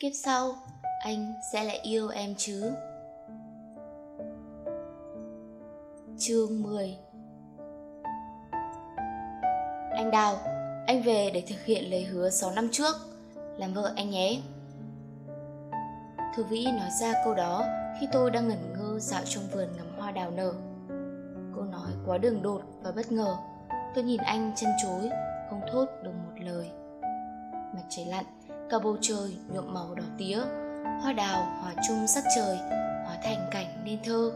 kiếp sau anh sẽ lại yêu em chứ chương 10 Anh Đào, anh về để thực hiện lời hứa 6 năm trước, làm vợ anh nhé. Thư Vĩ nói ra câu đó khi tôi đang ngẩn ngơ dạo trong vườn ngắm hoa đào nở. Cô nói quá đường đột và bất ngờ. Tôi nhìn anh chân chối, không thốt được một lời. Mặt trời lặn, cả bầu trời nhuộm màu đỏ tía, hoa đào hòa chung sắc trời, hóa thành cảnh nên thơ.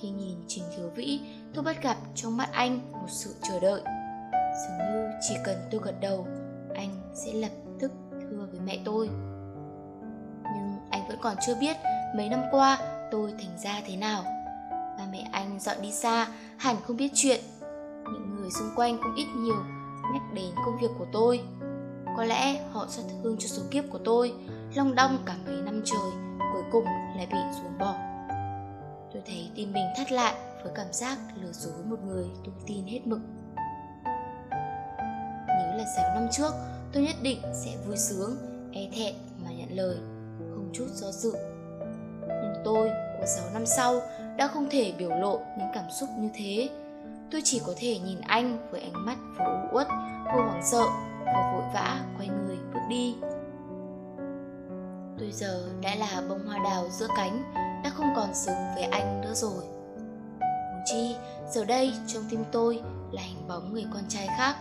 Khi nhìn Trình Thiếu Vĩ, tôi bắt gặp trong mắt anh một sự chờ đợi. Dường như chỉ cần tôi gật đầu, anh sẽ lập tức thưa với mẹ tôi. Nhưng anh vẫn còn chưa biết mấy năm qua tôi thành ra thế nào. Ba mẹ anh dọn đi xa, hẳn không biết chuyện. Những người xung quanh cũng ít nhiều nhắc đến công việc của tôi. Có lẽ họ rất thương cho số kiếp của tôi, long đong cả mấy năm trời, cuối cùng lại bị ruồng bỏ. Tôi thấy tim mình thắt lại với cảm giác lừa dối một người tôi tin hết mực. Nếu là 6 năm trước, tôi nhất định sẽ vui sướng, e thẹn mà nhận lời, không chút do dự. Nhưng tôi của 6 năm sau đã không thể biểu lộ những cảm xúc như thế. Tôi chỉ có thể nhìn anh với ánh mắt vừa u uất, vừa hoảng sợ, vừa vội vã quay người bước đi. Tôi giờ đã là bông hoa đào giữa cánh, đã không còn xứng với anh nữa rồi. Huống chi, giờ đây trong tim tôi là hình bóng người con trai khác,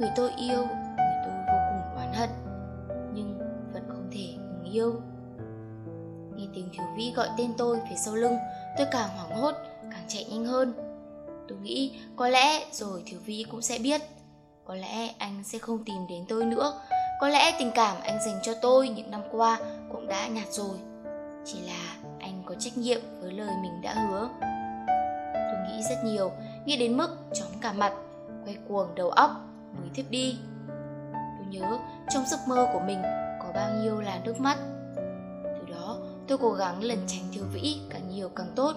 người tôi yêu, người tôi vô cùng oán hận, nhưng vẫn không thể ngừng yêu. Nghe tiếng thiếu vĩ gọi tên tôi phía sau lưng, tôi càng hoảng hốt, càng chạy nhanh hơn. Tôi nghĩ có lẽ rồi thiếu vi cũng sẽ biết, có lẽ anh sẽ không tìm đến tôi nữa, có lẽ tình cảm anh dành cho tôi những năm qua cũng đã nhạt rồi. Chỉ là anh có trách nhiệm với lời mình đã hứa. Tôi nghĩ rất nhiều, nghĩ đến mức chóng cả mặt, quay cuồng đầu óc mới thiếp đi. Tôi nhớ trong giấc mơ của mình có bao nhiêu là nước mắt. Từ đó tôi cố gắng lần tránh thiếu vĩ càng nhiều càng tốt.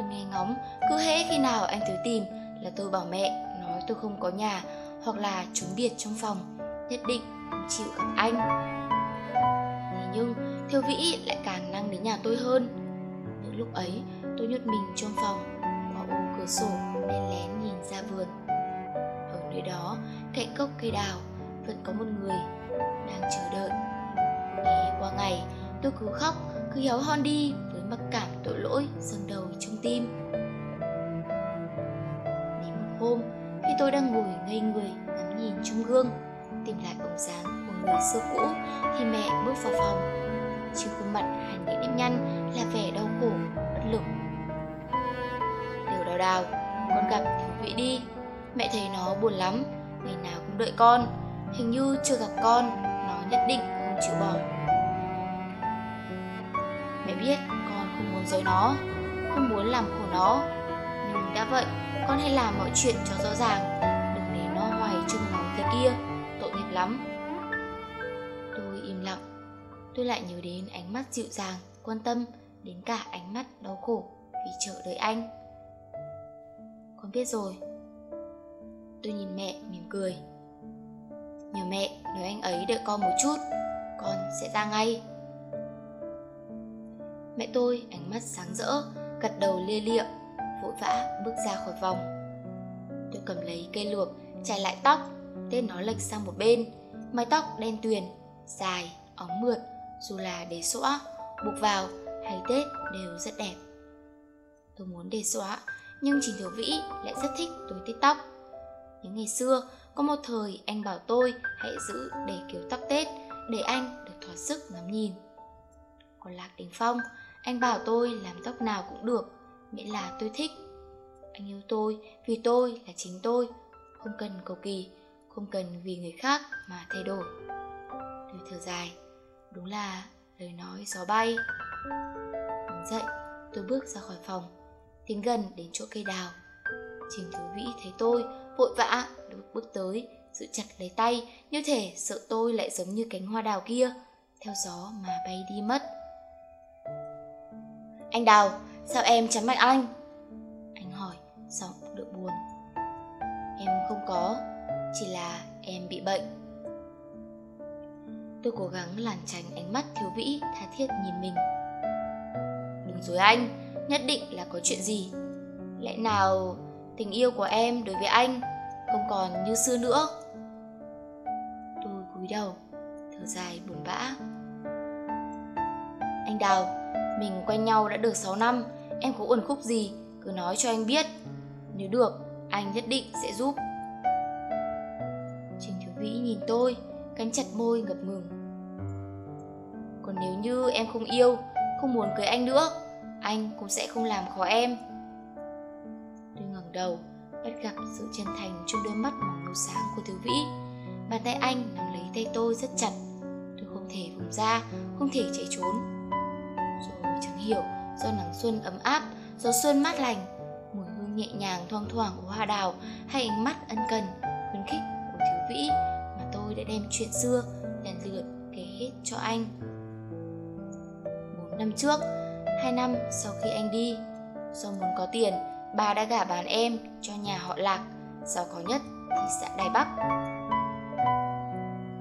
Tôi nghe ngóng, cứ hễ khi nào anh tới tìm là tôi bảo mẹ nói tôi không có nhà hoặc là trốn biệt trong phòng, nhất định không chịu gặp anh. Thế nhưng Thiêu Vĩ lại càng năng đến nhà tôi hơn. Những lúc ấy, tôi nhốt mình trong phòng, qua ô cửa sổ lén lén nhìn ra vườn. Ở nơi đó, cạnh gốc cây đào, vẫn có một người đang chờ đợi. Ngày qua ngày, tôi cứ khóc, cứ héo hon đi nỗi lỗi dâng đầu trong tim. Đến một hôm, khi tôi đang ngồi ngây người ngắm nhìn trong gương, tìm lại bóng dáng của người xưa cũ, thì mẹ bước vào phòng. Trên khuôn mặt hẳn những nếp nhăn là vẻ đau khổ bất lực. Tiểu đào đào con gặp thiếu vĩ đi. Mẹ thấy nó buồn lắm ngày nào cũng đợi con hình như chưa gặp con nó nhất định không chịu bỏ. Mẹ biết con muốn giấu nó không muốn làm khổ nó nhưng đã vậy con hãy làm mọi chuyện cho rõ ràng đừng để nó hoài trông ngóng thế kia tội nghiệp lắm tôi im lặng tôi lại nhớ đến ánh mắt dịu dàng, quan tâm đến cả ánh mắt đau khổ vì chờ đợi anh. Con biết rồi. Tôi nhìn mẹ mỉm cười. Nhờ mẹ nói anh ấy đợi con một chút, con sẽ ra ngay. Mẹ tôi ánh mắt sáng rỡ, gật đầu lia lịa, vội vã bước ra khỏi vòng. Tôi cầm lấy cây luộc, chải lại tóc, tên nó lệch sang một bên, mái tóc đen tuyền, dài, óng mượt, dù là để xõa, buộc vào hay tết đều rất đẹp. Tôi muốn để xõa, nhưng Trình Thiếu Vĩ lại rất thích tôi tết tóc. Những ngày xưa, có một thời anh bảo tôi hãy giữ để kiểu tóc Tết để anh được thỏa sức ngắm nhìn. Còn Lạc Đình Phong, anh bảo tôi làm tóc nào cũng được, miễn là tôi thích. Anh yêu tôi vì tôi là chính tôi, không cần cầu kỳ, không cần vì người khác mà thay đổi. Tôi thở dài, Đúng là lời nói gió bay Đứng dậy tôi bước ra khỏi phòng Tiến gần đến chỗ cây đào Trình thú Vĩ thấy tôi Vội vã bước tới Giữ chặt lấy tay Như thể sợ tôi lại giống như cánh hoa đào kia Theo gió mà bay đi mất anh Đào Sao em chắn mặt anh? Anh hỏi giọng đỡ buồn. Em không có Chỉ là em bị bệnh. Tôi cố gắng lảng tránh ánh mắt thiếu vĩ tha thiết nhìn mình. Đừng dối anh, nhất định là có chuyện gì. Lẽ nào tình yêu của em đối với anh không còn như xưa nữa? Tôi cúi đầu, thở dài buồn bã. Anh Đào, mình quen nhau đã được 6 năm Em có uẩn khúc gì, cứ nói cho anh biết. Nếu được, anh nhất định sẽ giúp. Trình Thiếu Vĩ nhìn tôi, cắn chặt môi ngập ngừng. Còn nếu như em không yêu, không muốn cưới anh nữa Anh cũng sẽ không làm khó em. Tôi ngẩng đầu, bắt gặp sự chân thành trong đôi mắt màu nâu sáng của Thiếu Vĩ. Bàn tay anh nắm lấy tay tôi rất chặt. Tôi không thể vùng ra, không thể chạy trốn chẳng hiểu do nắng xuân ấm áp, gió xuân mát lành Mùi hương nhẹ nhàng thoang thoảng của hoa đào Hay ánh mắt ân cần, khuyến khích của Thiếu Vĩ Mà tôi đã đem chuyện xưa lần lượt kể hết cho anh. Bốn năm trước, hai năm sau khi anh đi Do muốn có tiền, bà đã gả bán em cho nhà họ Lạc Giàu có nhất thị xã Đài Bắc.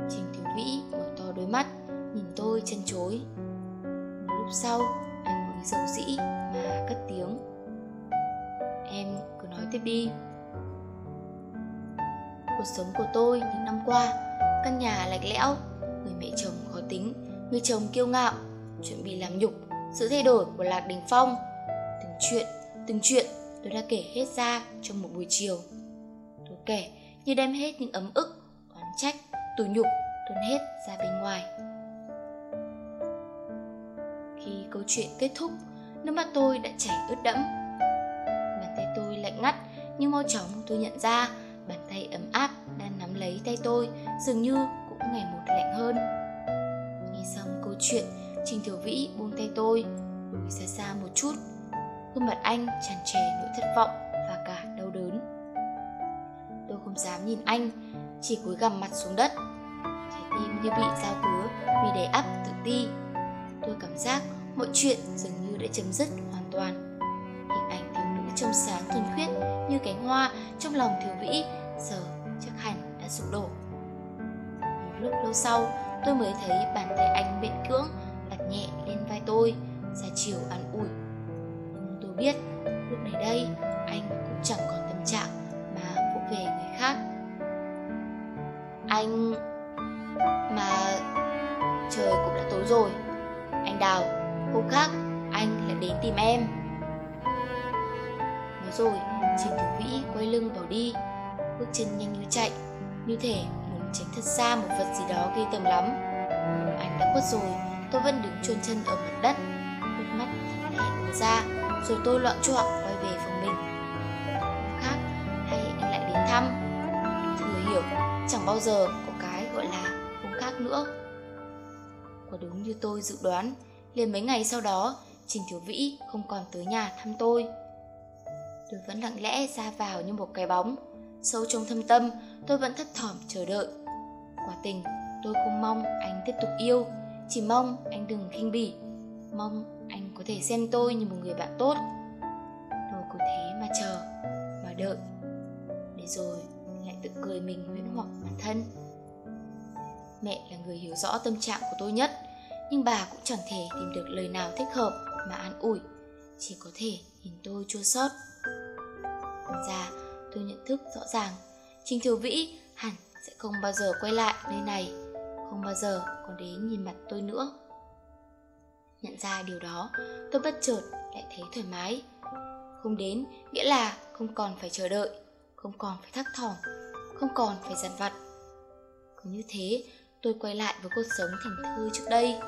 Trình Thiếu Vĩ mở to đôi mắt Nhìn tôi chân chối. Một lúc sau như dầu dĩ. Mà cất tiếng. Em cứ nói tiếp đi. Cuộc sống của tôi những năm qua Căn nhà lạnh lẽo Người mẹ chồng khó tính Người chồng kiêu ngạo Chuẩn bị làm nhục Sự thay đổi của Lạc Đình Phong. Từng chuyện, từng chuyện tôi đã kể hết ra trong một buổi chiều. Tôi kể như đem hết những ấm ức, oán trách, tủi nhục tuôn hết ra bên ngoài câu chuyện kết thúc, nước mắt tôi đã chảy ướt đẫm. Bàn tay tôi lạnh ngắt, nhưng mau chóng tôi nhận ra, bàn tay ấm áp đang nắm lấy tay tôi, dường như cũng ngày một lạnh hơn. Nghe xong câu chuyện, trình Thiểu vĩ buông tay tôi, lùi ra xa một chút. Gương mặt anh tràn trề nỗi thất vọng và cả đau đớn. Tôi không dám nhìn anh, chỉ cúi gằm mặt xuống đất. Trái tim như bị dao cứa vì đầy ắp tự ti. Tôi cảm giác mọi chuyện dường như đã chấm dứt hoàn toàn. Hình ảnh thiếu nữ trong sáng thuần khiết như cánh hoa trong lòng thiếu vĩ, giờ chắc hẳn đã sụp đổ. Một lúc lâu sau, tôi mới thấy bàn tay anh miễn cưỡng đặt nhẹ lên vai tôi, ra chiều an ủi. Nhưng tôi biết, lúc này đây, anh cũng chẳng còn tâm trạng mà vỗ về người khác. Anh, mà trời cũng đã tối rồi. Anh đào hôm khác, anh lại đến tìm em. Nói rồi trình tử vĩ quay lưng bỏ đi. Bước chân nhanh như chạy, như thể muốn tránh thật xa một vật gì đó gây tầm lắm. Anh đã khuất rồi, tôi vẫn đứng chôn chân ở mặt đất. Nước mắt lẽ ứa ra, rồi tôi loạn choạng quay về phòng mình. Hôm khác, hay anh lại đến thăm? Thừa hiểu, chẳng bao giờ có cái gọi là hôm khác nữa. Quả đúng như tôi dự đoán liền mấy ngày sau đó, trình thiếu vĩ không còn tới nhà thăm tôi. Tôi vẫn lặng lẽ ra vào như một cái bóng. Sâu trong thâm tâm, tôi vẫn thất thỏm chờ đợi. Quả tình, tôi không mong anh tiếp tục yêu, chỉ mong anh đừng khinh bỉ. Mong anh có thể xem tôi như một người bạn tốt. Tôi cứ thế mà chờ, mà đợi. Để rồi lại tự cười mình huyễn hoặc bản thân. Mẹ là người hiểu rõ tâm trạng của tôi nhất nhưng bà cũng chẳng thể tìm được lời nào thích hợp mà an ủi. Chỉ có thể nhìn tôi chua xót. Thành ra, tôi nhận thức rõ ràng, trình thiếu vĩ hẳn sẽ không bao giờ quay lại nơi này, không bao giờ còn đến nhìn mặt tôi nữa. Nhận ra điều đó, tôi bất chợt lại thấy thoải mái. Không đến nghĩa là không còn phải chờ đợi, không còn phải thắc thỏm không còn phải dằn vặt. Cứ như thế, tôi quay lại với cuộc sống thành thư trước đây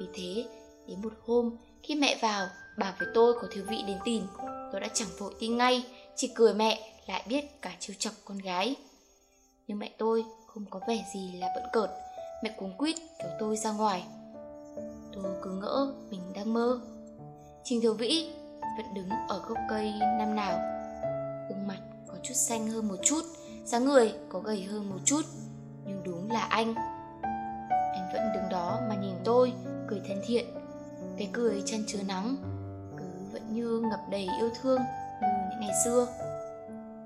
vì thế, đến một hôm, khi mẹ vào bảo với tôi có thiếu vị đến tìm. Tôi đã chẳng vội tin ngay, chỉ cười mẹ, lại biết cả chiêu chọc con gái. Nhưng mẹ tôi không có vẻ gì là bận cợt. Mẹ cuống quýt kéo tôi ra ngoài. Tôi cứ ngỡ mình đang mơ. Trình thiếu vĩ vẫn đứng ở gốc cây năm nào. Gương mặt có chút xanh hơn một chút, dáng người có gầy hơn một chút. Nhưng đúng là anh. Anh vẫn đứng đó mà nhìn tôi cười thân thiện. Cái cười chân chứa nắng, cứ vẫn như ngập đầy yêu thương như những ngày xưa.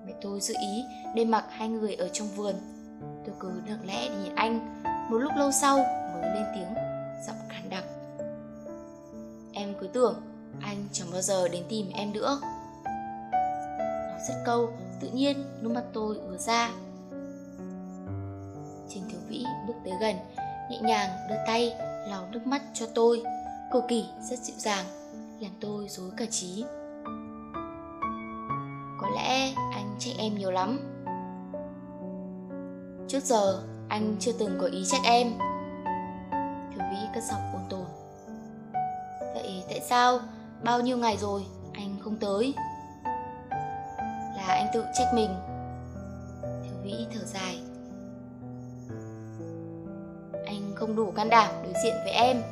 Mẹ tôi dự ý để mặc hai người ở trong vườn. Tôi cứ lặng lẽ để nhìn anh, một lúc lâu sau mới lên tiếng, giọng khàn đặc. Em cứ tưởng anh chẳng bao giờ đến tìm em nữa. Nói rất câu, tự nhiên nước mắt tôi ứa ra. Trình thiếu vĩ bước tới gần, nhẹ nhàng đưa tay lau nước mắt cho tôi. Cô kỳ rất dịu dàng, làm tôi dối cả trí. Có lẽ anh trách em nhiều lắm. Trước giờ, anh chưa từng có ý trách em. Thiếu vĩ cất giọng ôn tồn. Vậy tại sao? Bao nhiêu ngày rồi, anh không tới. Là anh tự trách mình. Thiếu vĩ thở dài. Anh không đủ can đảm diện với em.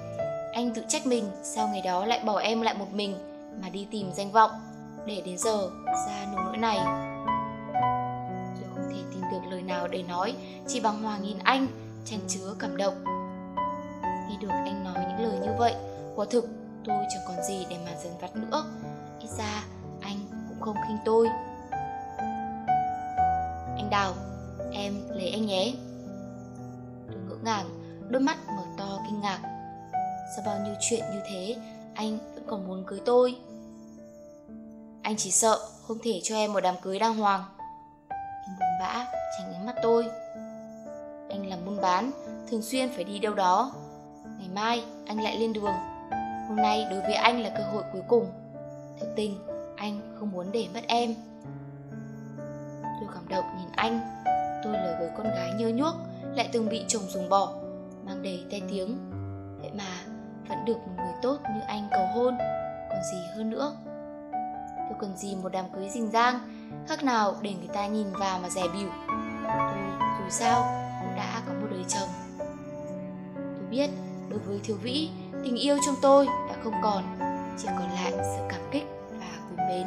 Anh tự trách mình, sao ngày đó lại bỏ em lại một mình mà đi tìm danh vọng. Để đến giờ, ra nông nỗi này. Tôi không thể tìm được lời nào để nói, chỉ bằng hòa nhìn anh, chăn chứa cảm động. Khi được anh nói những lời như vậy, quả thực tôi chẳng còn gì để mà dần vặt nữa. Ít ra, anh cũng không khinh tôi. Anh đào, em lấy anh nhé. Tôi ngỡ ngàng đôi mắt mở to kinh ngạc. Sau bao nhiêu chuyện như thế, anh vẫn còn muốn cưới tôi. Anh chỉ sợ không thể cho em một đám cưới đàng hoàng. Anh buồn bã tránh ánh mắt tôi. Anh làm buôn bán, thường xuyên phải đi đâu đó. Ngày mai anh lại lên đường. Hôm nay đối với anh là cơ hội cuối cùng. Thực tình, anh không muốn để mất em. Tôi cảm động nhìn anh. Tôi là người con gái nhơ nhuốc, lại từng bị chồng dùng bỏ mang đầy tai tiếng. Vậy mà vẫn được một người tốt như anh cầu hôn. Còn gì hơn nữa? Tôi cần gì một đám cưới rình rang, khác nào để người ta nhìn vào mà rẻ bỉu? Tôi dù sao cũng đã có một đời chồng. Tôi biết đối với thiếu vĩ, tình yêu trong tôi đã không còn, chỉ còn lại sự cảm kích và quý mến.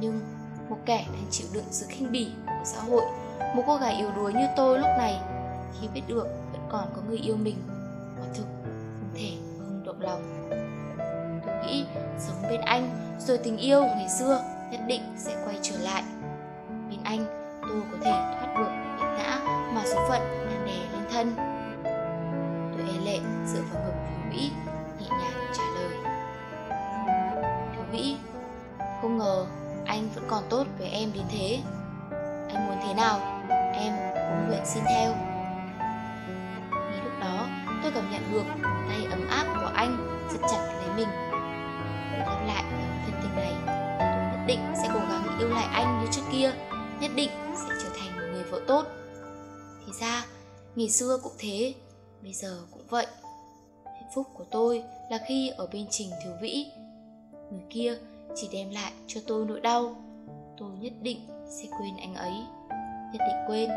Nhưng một kẻ đang chịu đựng sự khinh bỉ của xã hội, một cô gái yếu đuối như tôi lúc này, khi biết được còn có người yêu mình. Quả thực, không thể, không động lòng. Tôi nghĩ sống bên anh rồi tình yêu ngày xưa nhất định sẽ quay trở lại. Bên anh, tôi có thể thoát được những ngã mà số phận đang đè lên thân. Tôi e lệ dựa vào ngực thiếu vĩ nhẹ nhàng trả lời. Thiếu vĩ không ngờ anh vẫn còn tốt với em đến thế. Anh muốn thế nào? Em cũng nguyện xin theo tôi cảm nhận được. Tay ấm áp của anh rất chặt lấy mình. Để đáp lại thân tình này tôi nhất định sẽ cố gắng yêu lại anh như trước kia, nhất định sẽ trở thành một người vợ tốt. Thì ra, ngày xưa cũng thế, bây giờ cũng vậy. Hạnh phúc của tôi là khi ở bên trình thiếu vĩ. Người kia chỉ đem lại cho tôi nỗi đau. Tôi nhất định sẽ quên anh ấy, nhất định quên.